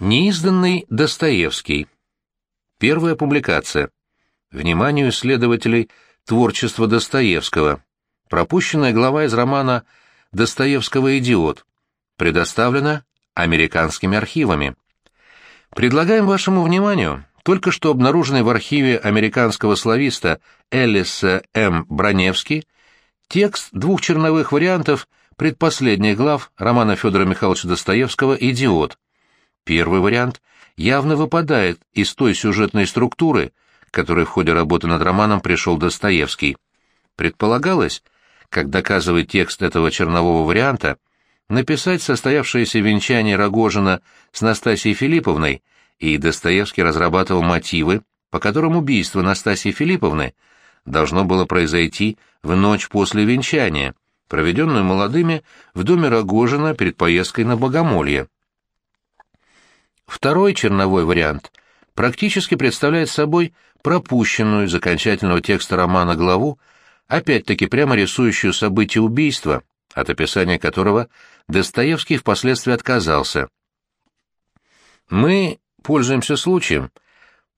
Неизданный Достоевский. Первая публикация. Вниманию исследователей творчества Достоевского. Пропущенная глава из романа «Достоевского идиот». Предоставлена американскими архивами. Предлагаем вашему вниманию только что обнаруженный в архиве американского слависта Эллиса М. Броневски текст двух черновых вариантов предпоследних глав романа Федора Михайловича Достоевского «Идиот», Первый вариант явно выпадает из той сюжетной структуры, которой в ходе работы над романом пришел Достоевский. Предполагалось, как доказывает текст этого чернового варианта, написать состоявшееся венчание Рогожина с Настасьей Филипповной, и Достоевский разрабатывал мотивы, по которым убийство Настасьи Филипповны должно было произойти в ночь после венчания, проведенную молодыми в доме Рогожина перед поездкой на Богомолье. Второй черновой вариант практически представляет собой пропущенную из окончательного текста романа главу, опять-таки прямо рисующую события убийства, от описания которого Достоевский впоследствии отказался. Мы пользуемся случаем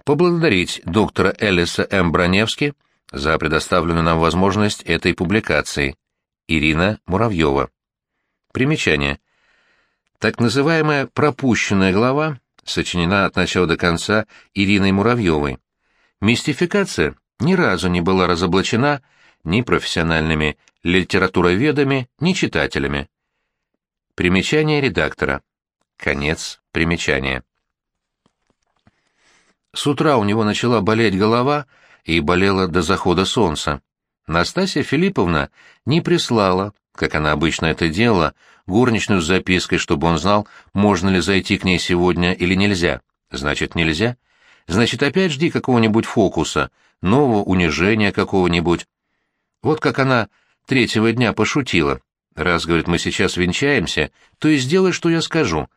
поблагодарить доктора Элиса М. Броневски за предоставленную нам возможность этой публикации. Ирина Муравьева. Примечание. Так называемая пропущенная глава сочинена от начала до конца Ириной Муравьевой. Мистификация ни разу не была разоблачена ни профессиональными литературоведами, ни читателями. Примечание редактора. Конец примечания. С утра у него начала болеть голова и болела до захода солнца. Настасья Филипповна не прислала, как она обычно это делала, горничную с запиской, чтобы он знал, можно ли зайти к ней сегодня или нельзя. Значит, нельзя. Значит, опять жди какого-нибудь фокуса, нового унижения какого-нибудь. Вот как она третьего дня пошутила. Раз, говорит, мы сейчас венчаемся, то и сделай, что я скажу.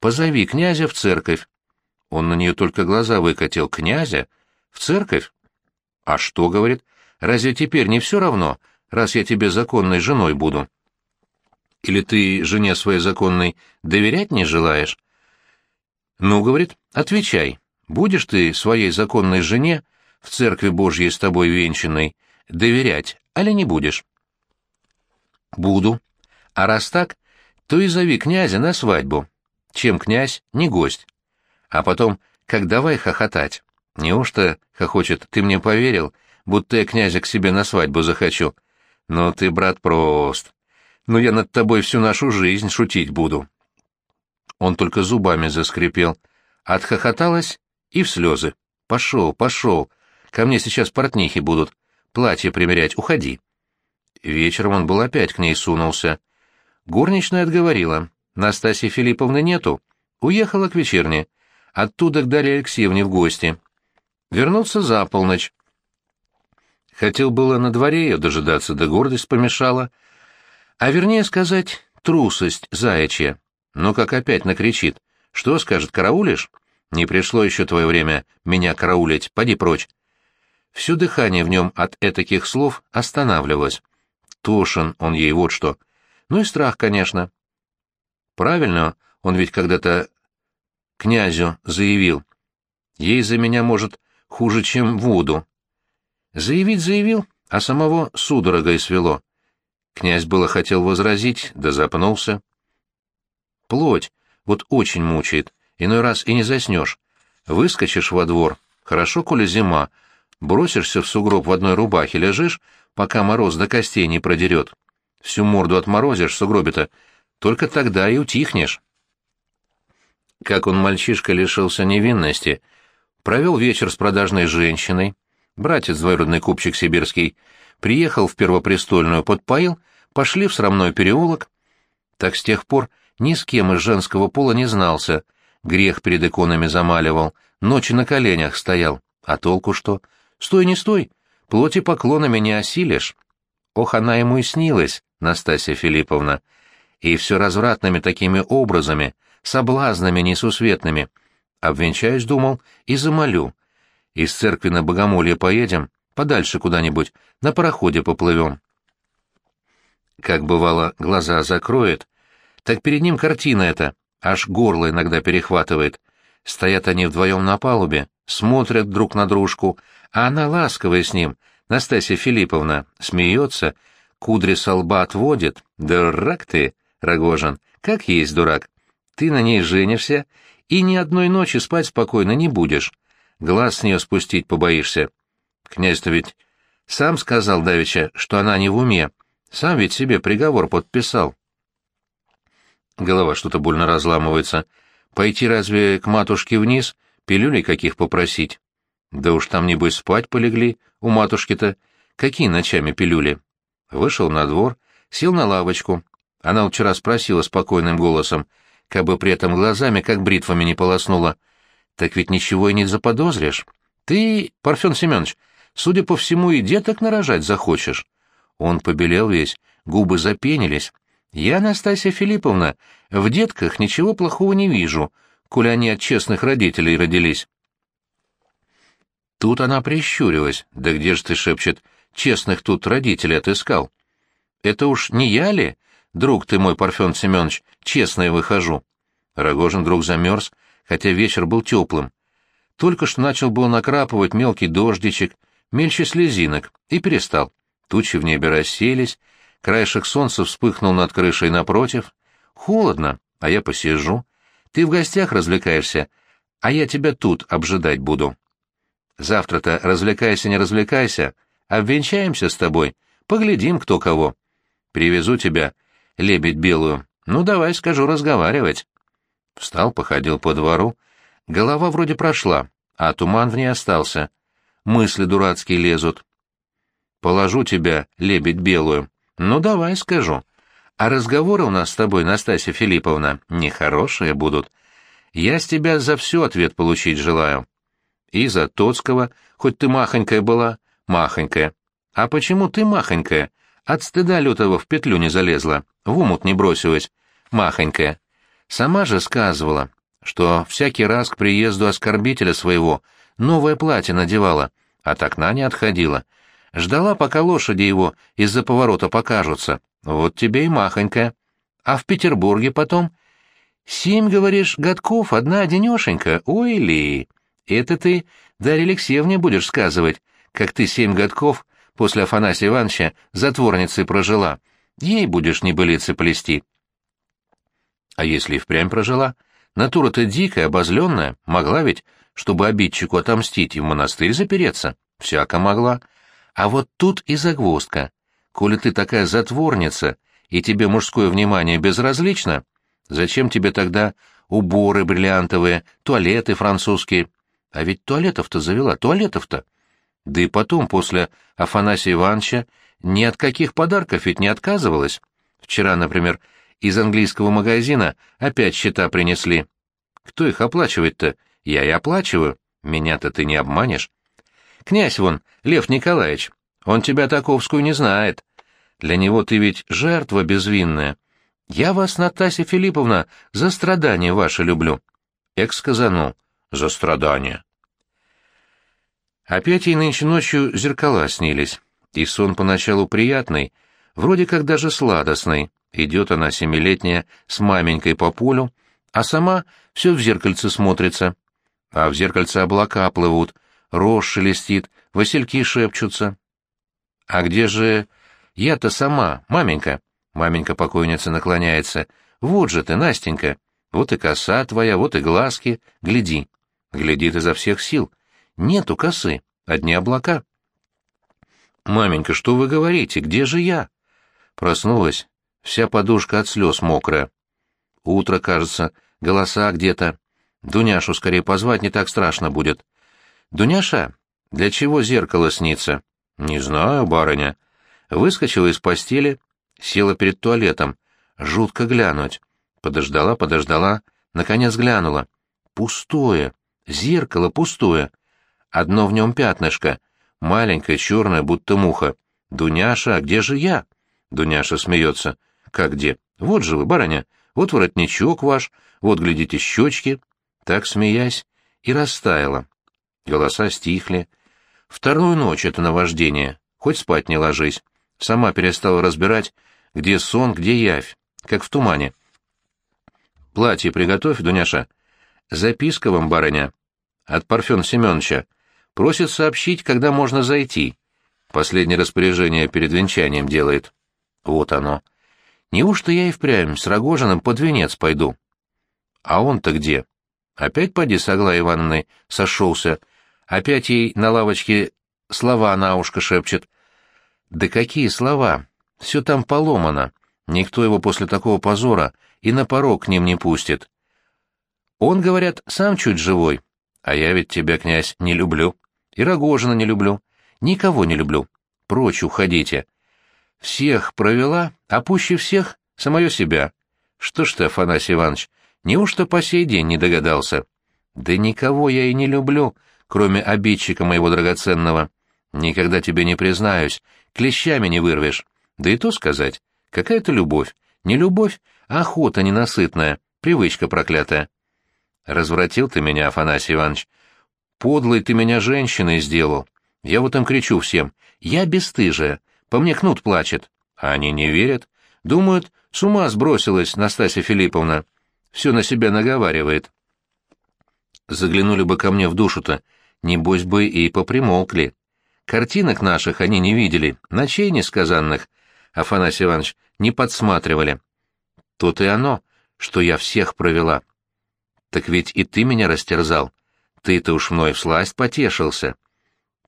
Позови князя в церковь. Он на нее только глаза выкатил. Князя? В церковь? А что, говорит, разве теперь не все равно, раз я тебе законной женой буду? Или ты жене своей законной доверять не желаешь? Ну, говорит, отвечай. Будешь ты своей законной жене в церкви Божьей с тобой венчанной доверять, али не будешь? Буду. А раз так, то и зови князя на свадьбу. Чем князь, не гость. А потом, как давай хохотать. Неужто, хохочет, ты мне поверил, будто я князя к себе на свадьбу захочу? Ну ты, брат, прост но я над тобой всю нашу жизнь шутить буду. Он только зубами заскрипел, отхохоталась и в слезы. Пошел, пошел, ко мне сейчас портнихи будут, платье примерять, уходи. Вечером он был опять к ней сунулся. Горничная отговорила, Настасьи Филипповны нету, уехала к вечерне, оттуда к Дарье Алексеевне в гости. Вернулся за полночь. Хотел было на дворе ее дожидаться, да гордость помешала — а вернее сказать, трусость заячья. Но как опять накричит. Что, скажет, караулишь? Не пришло еще твое время меня караулить, поди прочь. Все дыхание в нем от этаких слов останавливалось. Тошен он ей вот что. Ну и страх, конечно. Правильно, он ведь когда-то князю заявил. Ей за меня, может, хуже, чем Вуду. Заявить заявил, а самого судорогой свело. Князь было хотел возразить, да запнулся. Плоть, вот очень мучает, иной раз и не заснешь. Выскочишь во двор, хорошо, коли зима, бросишься в сугроб в одной рубахе, лежишь, пока мороз до костей не продерет. Всю морду отморозишь в сугробе-то, только тогда и утихнешь. Как он, мальчишка, лишился невинности, провел вечер с продажной женщиной, братец двоюродный купчик сибирский, приехал в Первопрестольную, подпоил, пошли в срамной переулок. Так с тех пор ни с кем из женского пола не знался, грех перед иконами замаливал, ночи на коленях стоял. А толку что? Стой, не стой, плоти поклонами не осилишь. Ох, она ему и снилась, Настасья Филипповна. И все развратными такими образами, соблазнами несусветными. Обвенчаюсь, думал, и замолю. Из церкви на Богомолье поедем, подальше куда-нибудь, на пароходе поплывем. Как бывало, глаза закроет, так перед ним картина эта, аж горло иногда перехватывает. Стоят они вдвоем на палубе, смотрят друг на дружку, а она ласковая с ним, Настасья Филипповна, смеется, кудри со лба отводит. Дурак ты, Рогожин, как есть дурак. Ты на ней женишься и ни одной ночи спать спокойно не будешь. Глаз с нее спустить побоишься. Князь-то ведь сам сказал Давича, что она не в уме. Сам ведь себе приговор подписал. Голова что-то больно разламывается. Пойти разве к матушке вниз, пилюлей каких попросить? Да уж там, небось, спать полегли, у матушки-то. Какие ночами пилюли? Вышел на двор, сел на лавочку. Она вчера спросила спокойным голосом, как бы при этом глазами, как бритвами не полоснула. Так ведь ничего и не заподозришь. Ты, Парфен Семенович, судя по всему, и деток нарожать захочешь. Он побелел весь, губы запенились. Я, Настасья Филипповна, в детках ничего плохого не вижу, коли они от честных родителей родились. Тут она прищурилась. Да где ж ты, шепчет, честных тут родителей отыскал? Это уж не я ли, друг ты мой, Парфен Семенович, честно выхожу? Рогожин вдруг замерз, хотя вечер был теплым. Только что начал было накрапывать мелкий дождичек, мельче слезинок, и перестал. Тучи в небе расселись, краешек солнца вспыхнул над крышей напротив. Холодно, а я посижу. Ты в гостях развлекаешься, а я тебя тут обжидать буду. Завтра-то развлекайся, не развлекайся, обвенчаемся с тобой, поглядим, кто кого. Привезу тебя, лебедь белую. Ну, давай, скажу, разговаривать. Встал, походил по двору. Голова вроде прошла, а туман в ней остался. Мысли дурацкие лезут. Положу тебя, лебедь белую. Ну, давай, скажу. А разговоры у нас с тобой, Настасья Филипповна, нехорошие будут. Я с тебя за все ответ получить желаю. И за Тоцкого, хоть ты махонькая была, махонькая. А почему ты махонькая? От стыда лютого в петлю не залезла, в умут не бросилась. Махонькая. Сама же сказывала, что всякий раз к приезду оскорбителя своего новое платье надевала, от окна не отходила. Ждала, пока лошади его из-за поворота покажутся. Вот тебе и махонькая. А в Петербурге потом... Семь, говоришь, годков, одна денешенька, ой ли... Это ты Дарье Алексеевне будешь сказывать, как ты семь годков после Афанасия Ивановича затворницей прожила. Ей будешь небылицы плести. А если и впрямь прожила? Натура-то дикая, обозленная, могла ведь, чтобы обидчику отомстить и в монастырь запереться. Всяко могла. А вот тут и загвоздка. Коли ты такая затворница, и тебе мужское внимание безразлично, зачем тебе тогда уборы бриллиантовые, туалеты французские? А ведь туалетов-то завела, туалетов-то. Да и потом, после Афанасия Ивановича, ни от каких подарков ведь не отказывалась. Вчера, например, из английского магазина опять счета принесли. Кто их оплачивает-то? Я и оплачиваю. Меня-то ты не обманешь. Князь вон, Лев Николаевич, он тебя таковскую не знает. Для него ты ведь жертва безвинная. Я вас, Наталья Филипповна, за страдания ваши люблю. Экс сказанул за страдания. Опять ей нынче ночью зеркала снились, и сон поначалу приятный, вроде как даже сладостный. Идет она семилетняя с маменькой по полю, а сама все в зеркальце смотрится. А в зеркальце облака плывут, рожь шелестит, васильки шепчутся. «А где же я-то сама, маменька?» Маменька покойница наклоняется. «Вот же ты, Настенька, вот и коса твоя, вот и глазки, гляди». Глядит изо всех сил. Нету косы, одни облака. «Маменька, что вы говорите? Где же я?» Проснулась, вся подушка от слез мокрая. Утро, кажется, голоса где-то. Дуняшу скорее позвать не так страшно будет. «Дуняша, для чего зеркало снится?» «Не знаю, барыня». Выскочила из постели, села перед туалетом. Жутко глянуть. Подождала, подождала, наконец глянула. Пустое. Зеркало пустое. Одно в нем пятнышко. Маленькое, черное, будто муха. «Дуняша, а где же я?» Дуняша смеется. «Как где? Вот же вы, барыня. Вот воротничок ваш, вот, глядите, щечки». Так, смеясь, и растаяла. Голоса стихли. Вторую ночь это наваждение. Хоть спать не ложись. Сама перестала разбирать, где сон, где явь, как в тумане. «Платье приготовь, Дуняша». Записка вам, барыня, от Парфена Семеновича. Просит сообщить, когда можно зайти. Последнее распоряжение перед венчанием делает. Вот оно. Неужто я и впрямь с Рогожиным под венец пойду? А он-то где? Опять поди с Аглаей Ивановной сошелся. Опять ей на лавочке слова на ушко шепчет. Да какие слова? Все там поломано. Никто его после такого позора и на порог к ним не пустит. Он, говорят, сам чуть живой. А я ведь тебя, князь, не люблю. И Рогожина не люблю. Никого не люблю. Прочь уходите. Всех провела, а пуще всех самое себя. Что ж ты, Афанасий Иванович, неужто по сей день не догадался? Да никого я и не люблю, кроме обидчика моего драгоценного. Никогда тебе не признаюсь, клещами не вырвешь. Да и то сказать, какая-то любовь. Не любовь, а охота ненасытная, привычка проклятая. Развратил ты меня, Афанасий Иванович. Подлый ты меня женщиной сделал. Я вот им кричу всем. Я бесстыжая. По мне кнут плачет. А они не верят. Думают, с ума сбросилась Настасья Филипповна. Все на себя наговаривает. Заглянули бы ко мне в душу-то, небось бы и попримолкли. Картинок наших они не видели, ночей несказанных, Афанасий Иванович, не подсматривали. Тут и оно, что я всех провела. Так ведь и ты меня растерзал. Ты-то уж мной всласть потешился.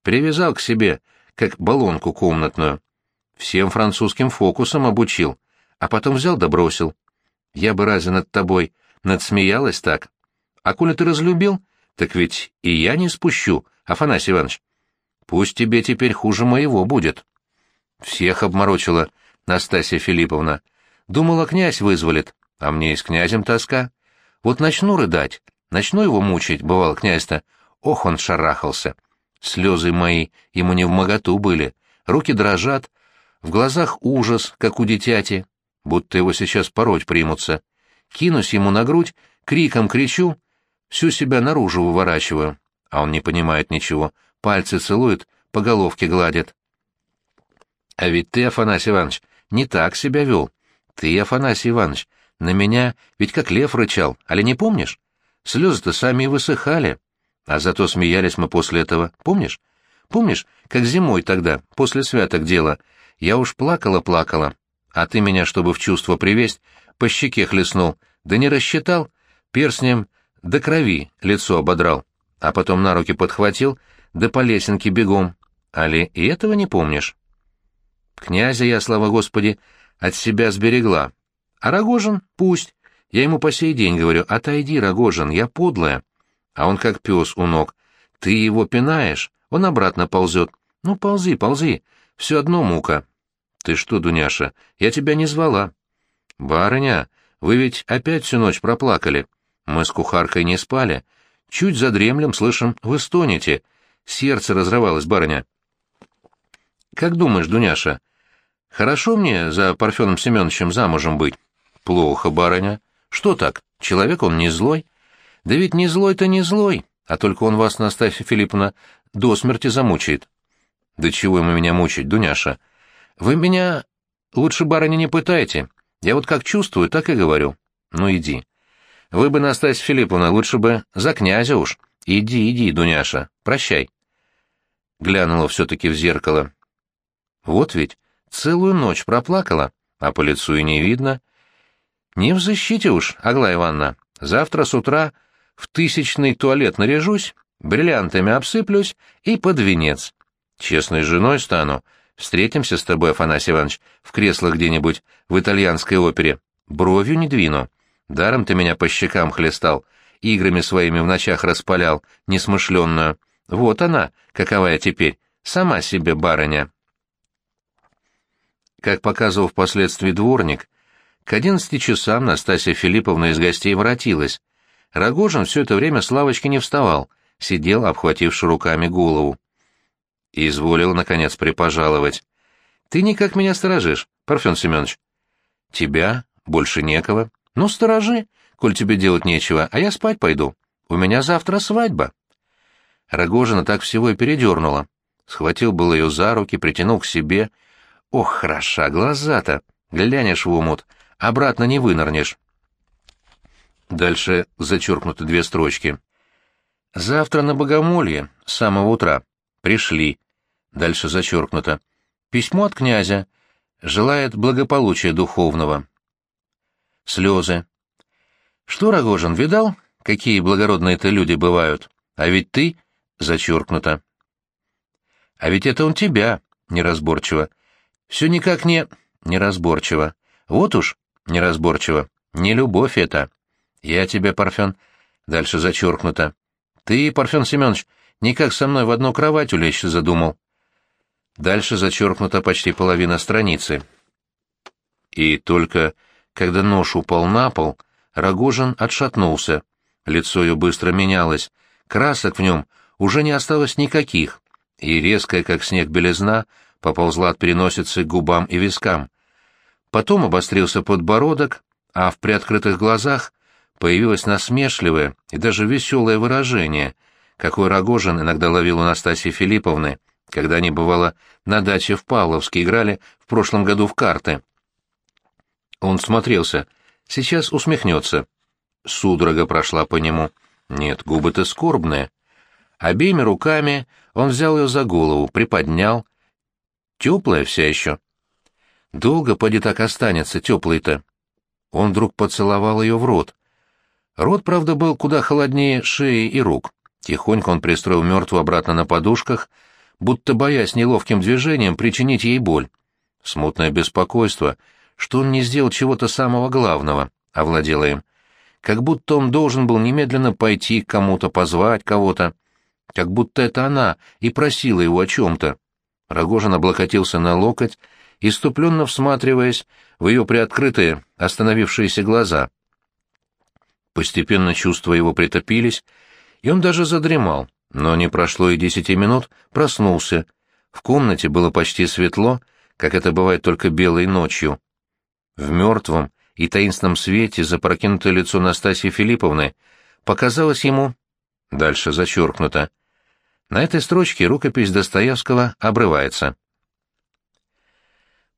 Привязал к себе, как баллонку комнатную. Всем французским фокусом обучил, а потом взял да бросил. Я бы разве над тобой надсмеялась так? А коли ты разлюбил, так ведь и я не спущу, Афанасий Иванович. Пусть тебе теперь хуже моего будет. Всех обморочила Настасья Филипповна. Думала, князь вызволит, а мне и с князем тоска. Вот начну рыдать, начну его мучить, бывал князь-то. Ох, он шарахался. Слезы мои ему не в моготу были, руки дрожат, в глазах ужас, как у дитяти, будто его сейчас пороть примутся. Кинусь ему на грудь, криком кричу, всю себя наружу выворачиваю, а он не понимает ничего, пальцы целует, по головке гладит. А ведь ты, Афанасий Иванович, не так себя вел. Ты, Афанасий Иванович, на меня ведь как лев рычал, али не помнишь? Слезы-то сами и высыхали. А зато смеялись мы после этого, помнишь? Помнишь, как зимой тогда, после святок дела, я уж плакала-плакала, а ты меня, чтобы в чувство привесть, по щеке хлестнул, да не рассчитал, перстнем до крови лицо ободрал, а потом на руки подхватил, да по лесенке бегом. Али и этого не помнишь? Князя я, слава Господи, от себя сберегла. А Рогожин — пусть. Я ему по сей день говорю, отойди, Рогожин, я подлая. А он как пес у ног. Ты его пинаешь, он обратно ползет. Ну, ползи, ползи, все одно мука. Ты что, Дуняша, я тебя не звала. Барыня, вы ведь опять всю ночь проплакали. Мы с кухаркой не спали. Чуть задремлем, слышим, вы стонете. Сердце разрывалось, барыня. Как думаешь, Дуняша, хорошо мне за Парфеном Семеновичем замужем быть? Плохо, барыня. Что так? Человек он не злой. Да ведь не злой-то не злой, а только он вас, Настасья Филипповна, до смерти замучает. Да чего ему меня мучить, Дуняша? Вы меня лучше, барыня, не пытайте. Я вот как чувствую, так и говорю. Ну, иди. Вы бы, Настасья Филипповна, лучше бы за князя уж. Иди, иди, Дуняша, прощай. Глянула все-таки в зеркало. Вот ведь, целую ночь проплакала, а по лицу и не видно. Не в защите уж, Аглая Ивановна. Завтра с утра в тысячный туалет наряжусь, бриллиантами обсыплюсь и под венец. Честной женой стану. Встретимся с тобой, Афанасий Иванович, в кресло где-нибудь в итальянской опере. Бровью не двину. Даром ты меня по щекам хлестал, играми своими в ночах распалял, несмышленную. Вот она, какова я теперь, сама себе барыня. Как показывал впоследствии дворник, к одиннадцати часам Настасья Филипповна из гостей воротилась. Рогожин все это время с лавочки не вставал, сидел, обхвативши руками голову. И изволил, наконец, припожаловать. «Ты никак меня сторожишь, Парфен Семенович». «Тебя? Больше некого. Ну, сторожи, коль тебе делать нечего, а я спать пойду. У меня завтра свадьба». Рогожина так всего и передернула. Схватил был ее за руки, притянул к себе. «Ох, хороша, глаза-то! Глянешь в умут, обратно не вынырнешь». Дальше зачеркнуты две строчки. Завтра на богомолье, с самого утра. Пришли. Дальше зачеркнуто. Письмо от князя. Желает благополучия духовного. Слезы. Что, Рогожин, видал, какие благородные-то люди бывают? А ведь ты... Зачеркнуто. А ведь это он тебя, неразборчиво. Все никак не... Неразборчиво. Вот уж, неразборчиво. Не любовь это. Я тебе, Парфен... Дальше зачеркнуто. Ты, Парфен Семенович, никак со мной в одну кровать улечь задумал. Дальше зачеркнута почти половина страницы. И только когда нож упал на пол, Рогожин отшатнулся. Лицо ее быстро менялось. Красок в нем уже не осталось никаких, и резкая, как снег, белизна поползла от переносицы к губам и вискам. Потом обострился подбородок, а в приоткрытых глазах появилось насмешливое и даже веселое выражение, какое Рогожин иногда ловил у Настасьи Филипповны, когда они, бывало, на даче в Павловске играли в прошлом году в карты. Он смотрелся. Сейчас усмехнется. Судорога прошла по нему. Нет, губы-то скорбные. Обеими руками он взял ее за голову, приподнял. Теплая вся еще. Долго поди так останется, теплый-то. Он вдруг поцеловал ее в рот. Рот, правда, был куда холоднее шеи и рук. Тихонько он пристроил мертвую обратно на подушках, будто боясь неловким движением причинить ей боль. Смутное беспокойство, что он не сделал чего-то самого главного, овладело им. Как будто он должен был немедленно пойти к кому-то, позвать кого-то. Как будто это она и просила его о чем-то. Рогожин облокотился на локоть, иступленно всматриваясь в ее приоткрытые, остановившиеся глаза — Постепенно чувства его притопились, и он даже задремал, но не прошло и десяти минут, проснулся. В комнате было почти светло, как это бывает только белой ночью. В мертвом и таинственном свете запрокинутое лицо Настасьи Филипповны показалось ему... Дальше зачеркнуто. На этой строчке рукопись Достоевского обрывается.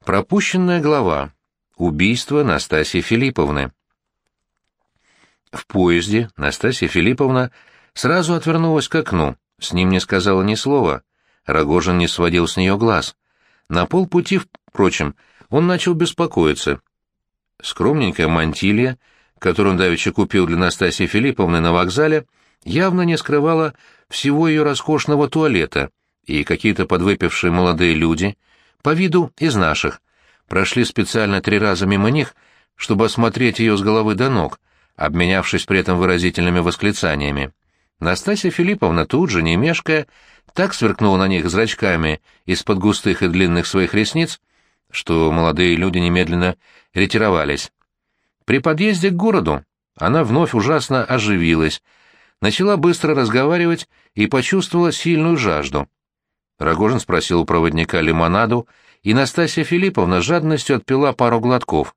Пропущенная глава. Убийство Настасьи Филипповны. В поезде Настасья Филипповна сразу отвернулась к окну, с ним не сказала ни слова. Рогожин не сводил с нее глаз. На полпути, впрочем, он начал беспокоиться. Скромненькая мантилья, которую он давеча купил для Настасьи Филипповны на вокзале, явно не скрывала всего ее роскошного туалета, и какие-то подвыпившие молодые люди, по виду из наших, прошли специально три раза мимо них, чтобы осмотреть ее с головы до ног, обменявшись при этом выразительными восклицаниями. Настасья Филипповна тут же, не мешкая, так сверкнула на них зрачками из-под густых и длинных своих ресниц, что молодые люди немедленно ретировались. При подъезде к городу она вновь ужасно оживилась, начала быстро разговаривать и почувствовала сильную жажду. Рогожин спросил у проводника лимонаду, и Настасья Филипповна жадностью отпила пару глотков.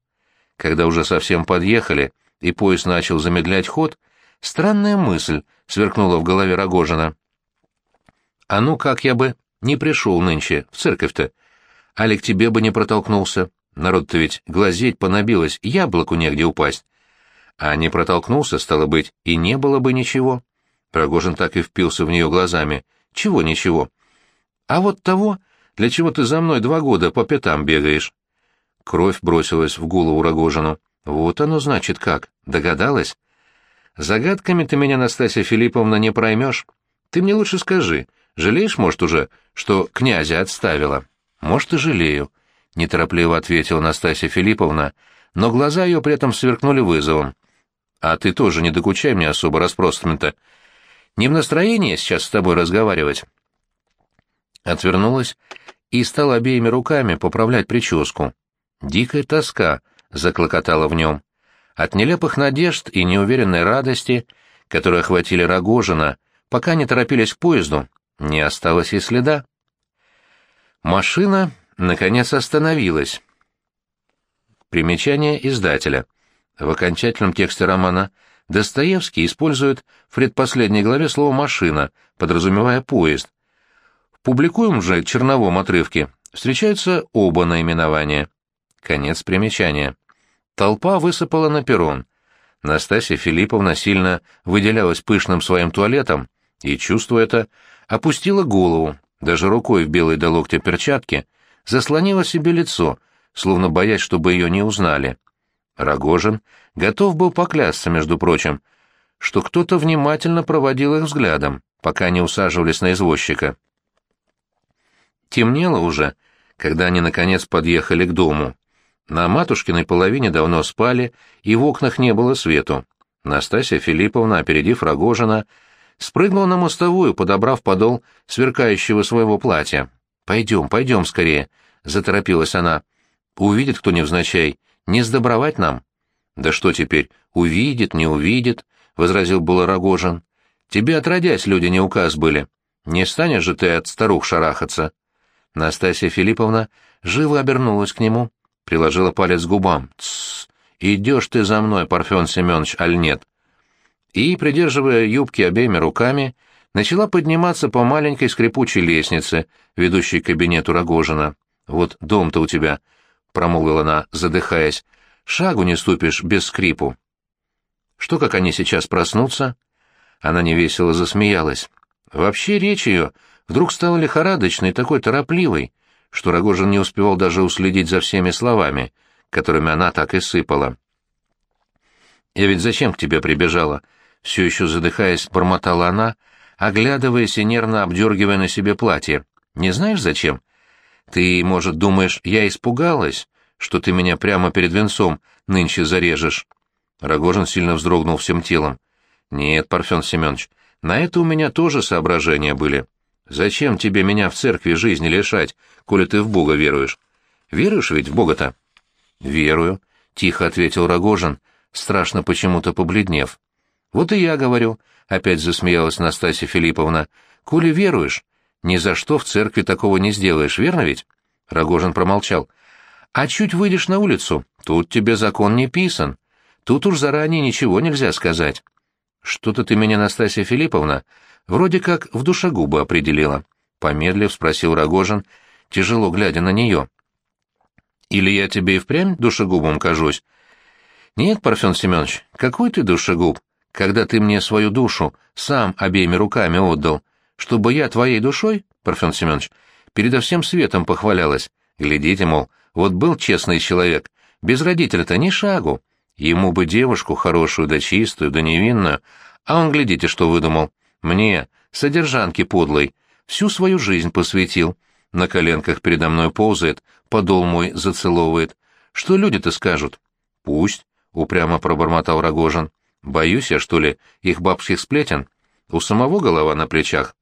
Когда уже совсем подъехали, и поезд начал замедлять ход, странная мысль сверкнула в голове Рогожина. «А ну как я бы не пришел нынче в церковь-то? Али к тебе бы не протолкнулся. Народ-то ведь глазеть понабилось, яблоку негде упасть. А не протолкнулся, стало быть, и не было бы ничего». Рогожин так и впился в нее глазами. «Чего ничего?» «А вот того, для чего ты за мной два года по пятам бегаешь». Кровь бросилась в голову Рогожину. Вот оно значит как. Догадалась? Загадками ты меня, Настасья Филипповна, не проймешь. Ты мне лучше скажи, жалеешь, может, уже, что князя отставила? Может, и жалею, — неторопливо ответила Настасья Филипповна, но глаза ее при этом сверкнули вызовом. А ты тоже не докучай мне особо расспросами-то. Не в настроении сейчас с тобой разговаривать. Отвернулась и стала обеими руками поправлять прическу. Дикая тоска заклокотала в нем. От нелепых надежд и неуверенной радости, которые охватили Рогожина, пока не торопились к поезду, не осталось и следа. Машина, наконец, остановилась. Примечание издателя. В окончательном тексте романа Достоевский использует в предпоследней главе слово «машина», подразумевая поезд. В публикуемом же черновом отрывке встречаются оба наименования. Конец примечания. Толпа высыпала на перрон. Настасья Филипповна сильно выделялась пышным своим туалетом и, чувствуя это, опустила голову, даже рукой в белой до локтя перчатке, заслонила себе лицо, словно боясь, чтобы ее не узнали. Рогожин готов был поклясться, между прочим, что кто-то внимательно проводил их взглядом, пока они усаживались на извозчика. Темнело уже, когда они, наконец, подъехали к дому. На матушкиной половине давно спали, и в окнах не было свету. Настасья Филипповна, опередив Рогожина, спрыгнула на мостовую, подобрав подол сверкающего своего платья. «Пойдем, пойдем скорее», — заторопилась она. «Увидит кто невзначай. Не сдобровать нам». «Да что теперь, увидит, не увидит», — возразил было Рогожин. «Тебе отродясь люди не указ были. Не станешь же ты от старух шарахаться». Настасья Филипповна живо обернулась к нему приложила палец к губам. «Тссс! Идешь ты за мной, Парфен Семенович, аль нет?» И, придерживая юбки обеими руками, начала подниматься по маленькой скрипучей лестнице, ведущей к кабинету Рогожина. «Вот дом-то у тебя», — промолвила она, задыхаясь, — «шагу не ступишь без скрипу». Что, как они сейчас проснутся? Она невесело засмеялась. Вообще речь ее вдруг стала лихорадочной, такой торопливой, что Рогожин не успевал даже уследить за всеми словами, которыми она так и сыпала. «Я ведь зачем к тебе прибежала?» Все еще задыхаясь, бормотала она, оглядываясь и нервно обдергивая на себе платье. «Не знаешь, зачем? Ты, может, думаешь, я испугалась, что ты меня прямо перед венцом нынче зарежешь?» Рогожин сильно вздрогнул всем телом. «Нет, Парфен Семенович, на это у меня тоже соображения были. Зачем тебе меня в церкви жизни лишать, коли ты в Бога веруешь? Веруешь ведь в Бога-то? Верую, тихо ответил Рогожин, страшно почему-то побледнев. Вот и я говорю, опять засмеялась Настасья Филипповна. Коли веруешь, ни за что в церкви такого не сделаешь, верно ведь? Рогожин промолчал. А чуть выйдешь на улицу, тут тебе закон не писан. Тут уж заранее ничего нельзя сказать. Что-то ты меня, Настасья Филипповна, Вроде как в душегубы определила. Помедлив, спросил Рогожин, тяжело глядя на нее. «Или я тебе и впрямь душегубом кажусь?» «Нет, Парфен Семенович, какой ты душегуб, когда ты мне свою душу сам обеими руками отдал, чтобы я твоей душой, Парфен Семенович, передо всем светом похвалялась. Глядите, мол, вот был честный человек, без родителя-то ни шагу. Ему бы девушку хорошую да чистую да невинную, а он, глядите, что выдумал. Мне, содержанке подлой, всю свою жизнь посвятил. На коленках передо мной ползает, подол мой зацеловывает. Что люди-то скажут? Пусть, — упрямо пробормотал Рогожин. Боюсь я, что ли, их бабских сплетен? У самого голова на плечах?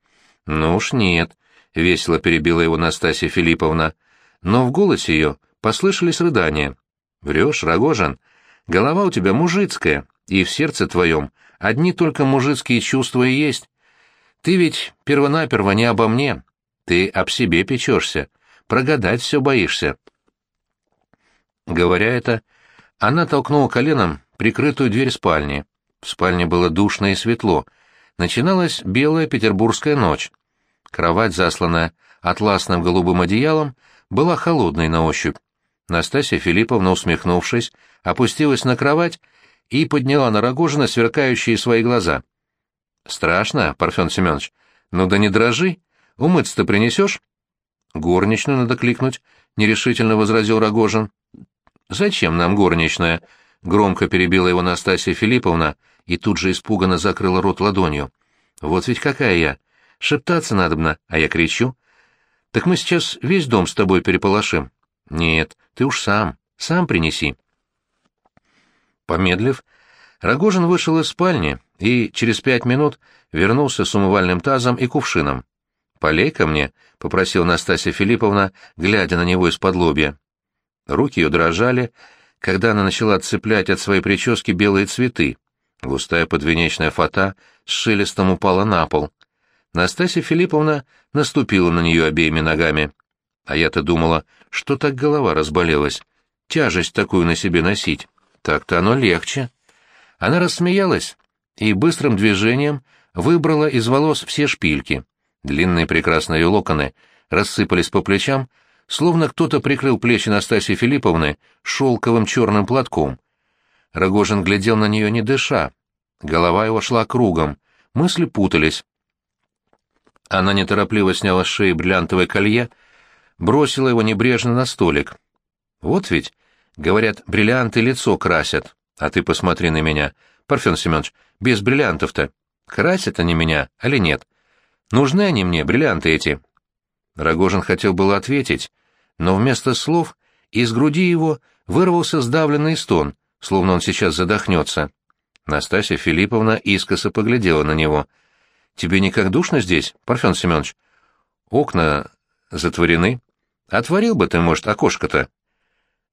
Ну уж нет, — весело перебила его Настасья Филипповна. Но в голосе ее послышались рыдания. Врешь, Рогожин, голова у тебя мужицкая, и в сердце твоем одни только мужицкие чувства и есть. Ты ведь первонаперво не обо мне, ты об себе печешься, прогадать все боишься. Говоря это, она толкнула коленом прикрытую дверь спальни. В спальне было душно и светло. Начиналась белая петербургская ночь. Кровать, засланная атласным голубым одеялом, была холодной на ощупь. Настасья Филипповна, усмехнувшись, опустилась на кровать и подняла на Рогожина сверкающие свои глаза. «Страшно, Парфен Семенович? Ну да не дрожи. Умыться-то принесешь?» «Горничную надо кликнуть», — нерешительно возразил Рогожин. «Зачем нам горничная?» — громко перебила его Настасья Филипповна и тут же испуганно закрыла рот ладонью. «Вот ведь какая я! Шептаться надобно, а я кричу. Так мы сейчас весь дом с тобой переполошим. Нет, ты уж сам, сам принеси». Помедлив, Рогожин вышел из спальни и через пять минут вернулся с умывальным тазом и кувшином. «Полей ко мне», — попросила Настасья Филипповна, глядя на него из-под лобья. Руки ее дрожали, когда она начала отцеплять от своей прически белые цветы. Густая подвенечная фата с шелестом упала на пол. Настасья Филипповна наступила на нее обеими ногами. А я-то думала, что так голова разболелась, тяжесть такую на себе носить. Так-то оно легче. Она рассмеялась и быстрым движением выбрала из волос все шпильки. Длинные прекрасные локоны рассыпались по плечам, словно кто-то прикрыл плечи Настасьи Филипповны шелковым черным платком. Рогожин глядел на нее не дыша. Голова его шла кругом, мысли путались. Она неторопливо сняла с шеи бриллиантовое колье, бросила его небрежно на столик. «Вот ведь, говорят, бриллианты лицо красят, а ты посмотри на меня, Парфен Семенович, без бриллиантов-то. Красят они меня, али нет? Нужны они мне, бриллианты эти?» Рогожин хотел было ответить, но вместо слов из груди его вырвался сдавленный стон, словно он сейчас задохнется. Настасья Филипповна искоса поглядела на него. «Тебе никак душно здесь, Парфен Семенович? Окна затворены. Отворил бы ты, может, окошко-то?»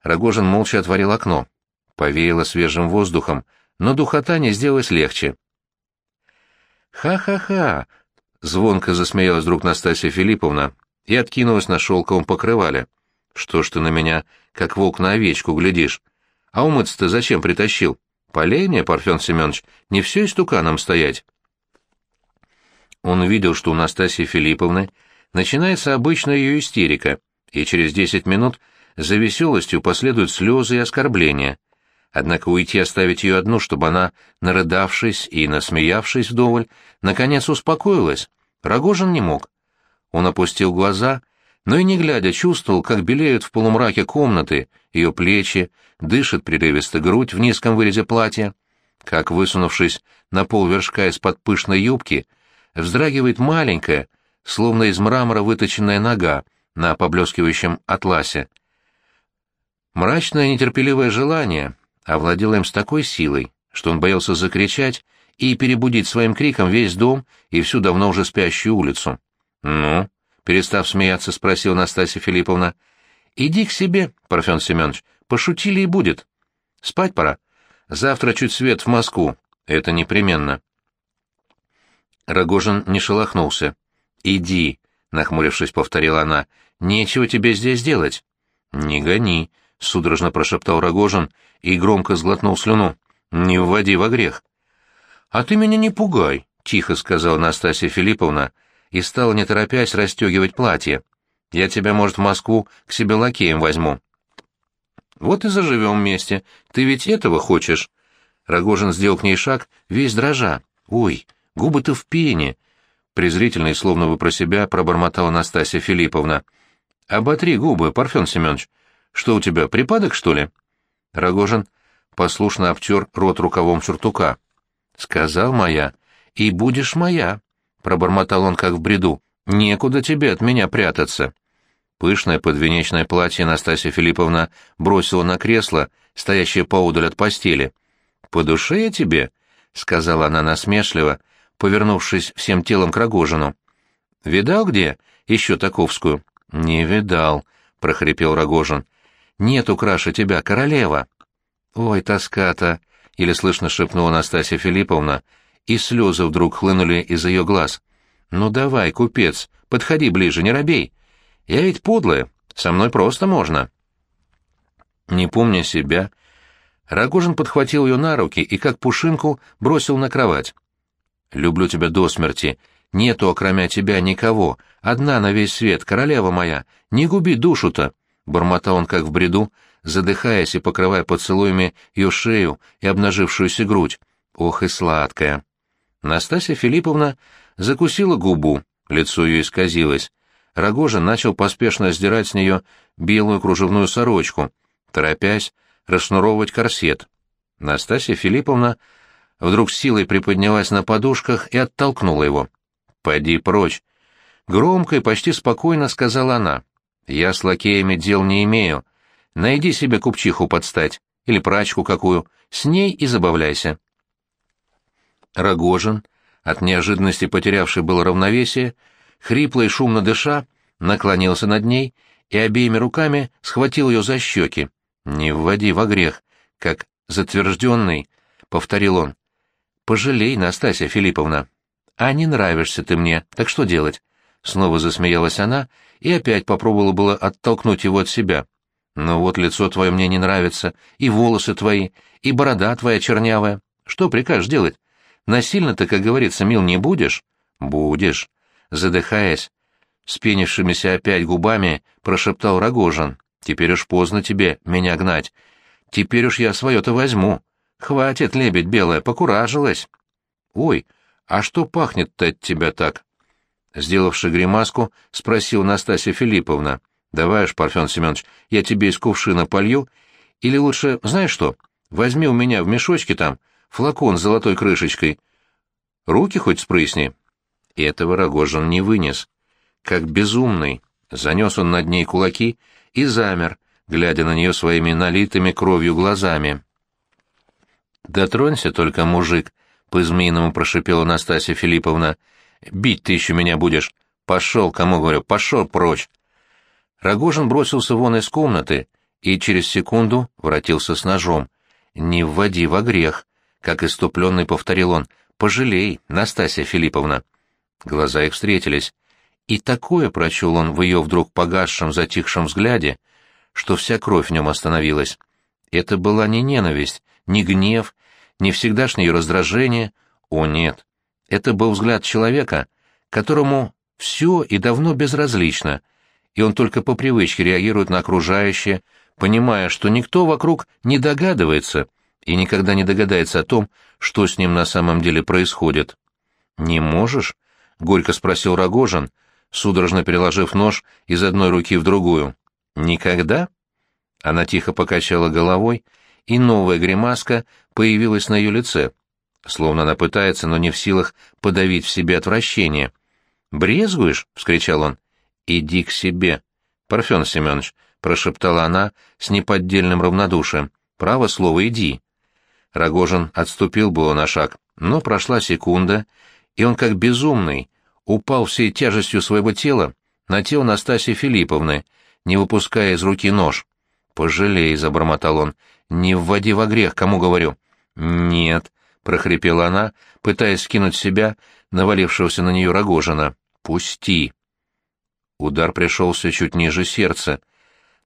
Рогожин молча отворил окно. Повеяло свежим воздухом, но духота не сделалась легче. «Ха-ха-ха!» — звонко засмеялась вдруг Настасья Филипповна и откинулась на шелковом покрывале. «Что ж ты на меня, как волк на овечку, глядишь? А умыться ты зачем притащил? Полей мне, Парфен Семенович, не все истуканом стоять». Он увидел, что у Настасьи Филипповны начинается обычная ее истерика, и через десять минут за веселостью последуют слезы и оскорбления. Однако уйти оставить ее одну, чтобы она, нарыдавшись и насмеявшись вдоволь, наконец успокоилась, Рогожин не мог. Он опустил глаза, но и не глядя чувствовал, как белеют в полумраке комнаты ее плечи, дышит прерывисто грудь в низком вырезе платья, как, высунувшись на пол вершка из-под пышной юбки, вздрагивает маленькая, словно из мрамора выточенная нога на поблескивающем атласе. Мрачное нетерпеливое желание овладело им с такой силой, что он боялся закричать и перебудить своим криком весь дом и всю давно уже спящую улицу. «Ну?» — перестав смеяться, спросила Настасья Филипповна. «Иди к себе, Парфен Семенович, пошутили и будет. Спать пора. Завтра чуть свет в Москву. Это непременно». Рогожин не шелохнулся. «Иди», — нахмурившись, повторила она, — «нечего тебе здесь делать». «Не гони», — судорожно прошептал Рогожин и громко сглотнул слюну. «Не вводи во грех». «А ты меня не пугай», — тихо сказала Настасья Филипповна, — и стала, не торопясь, расстегивать платье. «Я тебя, может, в Москву к себе лакеем возьму». «Вот и заживем вместе. Ты ведь этого хочешь?» Рогожин сделал к ней шаг, весь дрожа. «Ой, губы-то в пене!» Презрительно и словно бы про себя пробормотала Настасья Филипповна. «Оботри губы, Парфен Семенович. Что у тебя, припадок, что ли?» Рогожин послушно обтер рот рукавом сюртука. «Сказал моя, и будешь моя», пробормотал он как в бреду. «Некуда тебе от меня прятаться». Пышное подвенечное платье Настасья Филипповна бросила на кресло, стоящее поодаль от постели. «По душе я тебе?» — сказала она насмешливо, повернувшись всем телом к Рогожину. «Видал где? Еще таковскую?» «Не видал», — прохрипел Рогожин. «Нету краше тебя, королева». «Ой, тоска-то!» — еле слышно шепнула Настасья Филипповна, и слезы вдруг хлынули из ее глаз. «Ну давай, купец, подходи ближе, не робей. Я ведь подлая, со мной просто можно». Не помня себя, Рогожин подхватил ее на руки и, как пушинку, бросил на кровать. «Люблю тебя до смерти. Нету, окромя тебя, никого. Одна на весь свет, королева моя. Не губи душу-то!» — бормотал он, как в бреду, задыхаясь и покрывая поцелуями ее шею и обнажившуюся грудь. «Ох и сладкая!» Настасья Филипповна закусила губу, лицо ее исказилось. Рогожин начал поспешно сдирать с нее белую кружевную сорочку, торопясь расшнуровывать корсет. Настасья Филипповна вдруг силой приподнялась на подушках и оттолкнула его. «Пойди прочь!» Громко и почти спокойно сказала она. «Я с лакеями дел не имею. Найди себе купчиху подстать, или прачку какую, с ней и забавляйся». Рогожин, от неожиданности потерявший было равновесие, хрипло и шумно дыша, наклонился над ней и обеими руками схватил ее за щеки. «Не вводи во грех», как затвержденный, — повторил он. «Пожалей, Настасья Филипповна. А не нравишься ты мне, так что делать?» Снова засмеялась она и опять попробовала было оттолкнуть его от себя. «Ну вот лицо твое мне не нравится, и волосы твои, и борода твоя чернявая. Что прикажешь делать? Насильно-то, как говорится, мил не будешь? Будешь. Задыхаясь, с пенившимися опять губами, прошептал Рогожин. Теперь уж поздно тебе меня гнать. Теперь уж я свое-то возьму. Хватит, лебедь белая, покуражилась. Ой, а что пахнет-то от тебя так? Сделавши гримаску, спросил Настасья Филипповна. Давай уж, Парфен Семенович, я тебе из кувшина полью. Или лучше, знаешь что, возьми у меня в мешочке там флакон с золотой крышечкой. Руки хоть спрысни. И этого Рогожин не вынес. Как безумный, занес он над ней кулаки и замер, глядя на нее своими налитыми кровью глазами. «Дотронься только, мужик», — по-змеиному прошипела Настасья Филипповна. «Бить ты еще меня будешь. Пошел, кому говорю, пошел прочь». Рогожин бросился вон из комнаты и через секунду воротился с ножом. «Не вводи во грех», — как иступленный повторил он. «Пожалей, Настасья Филипповна». Глаза их встретились. И такое прочел он в ее вдруг погасшем, затихшем взгляде, что вся кровь в нем остановилась. Это была не ненависть, не гнев, не всегдашнее раздражение. О, нет. Это был взгляд человека, которому все и давно безразлично, и он только по привычке реагирует на окружающее, понимая, что никто вокруг не догадывается и никогда не догадается о том, что с ним на самом деле происходит. «Не можешь?» — горько спросил Рогожин, судорожно переложив нож из одной руки в другую. «Никогда?» Она тихо покачала головой, и новая гримаска появилась на ее лице, словно она пытается, но не в силах подавить в себе отвращение. «Брезгуешь?» — вскричал он. «Иди к себе, Парфен Семенович», — прошептала она с неподдельным равнодушием. «Право слово, иди». Рогожин отступил было на шаг, но прошла секунда, и он как безумный упал всей тяжестью своего тела на тело Настасьи Филипповны, не выпуская из руки нож. «Пожалей», — забормотал он, — «не вводи во грех, кому говорю». «Нет», — прохрипела она, пытаясь скинуть себя навалившегося на нее Рогожина. «Пусти». Удар пришелся чуть ниже сердца.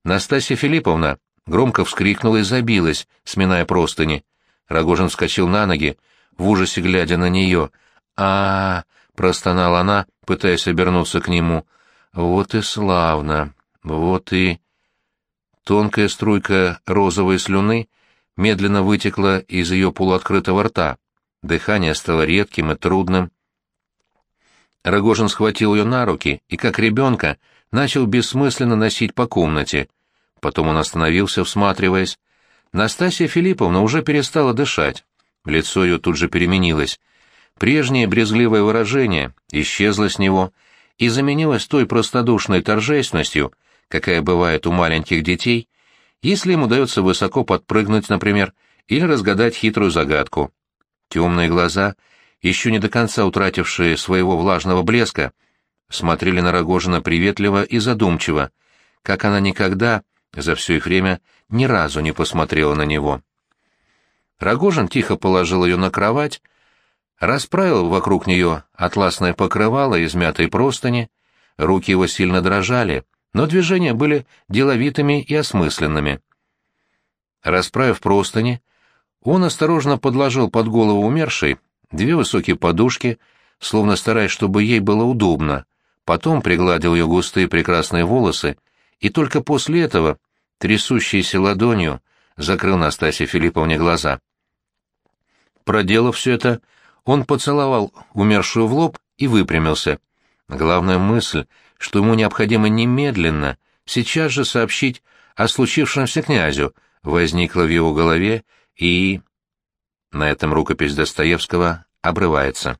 Настасья Филипповна громко вскрикнула и забилась, сминая простыни. Рогожин вскочил на ноги, в ужасе глядя на нее. а, -а, -а простонала она, пытаясь обернуться к нему. «Вот и славно! Вот и...» Тонкая струйка розовой слюны медленно вытекла из ее полуоткрытого рта. Дыхание стало редким и трудным. Рогожин схватил ее на руки и, как ребенка, начал бессмысленно носить по комнате. Потом он остановился, всматриваясь. Настасья Филипповна уже перестала дышать. Лицо ее тут же переменилось. Прежнее брезгливое выражение исчезло с него и заменилось той простодушной торжественностью, какая бывает у маленьких детей, если им удается высоко подпрыгнуть, например, или разгадать хитрую загадку. Темные глаза, еще не до конца утратившие своего влажного блеска, смотрели на Рогожина приветливо и задумчиво, как она никогда за все их время ни разу не посмотрела на него. Рогожин тихо положил ее на кровать, расправил вокруг нее атласное покрывало из мятой простыни, руки его сильно дрожали, но движения были деловитыми и осмысленными. Расправив простыни, он осторожно подложил под голову умершей две высокие подушки, словно стараясь, чтобы ей было удобно, потом пригладил ее густые прекрасные волосы, и только после этого, трясущейся ладонью, закрыл Настасье Филипповне глаза. Проделав все это, он поцеловал умершую в лоб и выпрямился. Главная мысль, что ему необходимо немедленно, сейчас же сообщить о случившемся князю, возникла в его голове и... На этом рукопись Достоевского обрывается.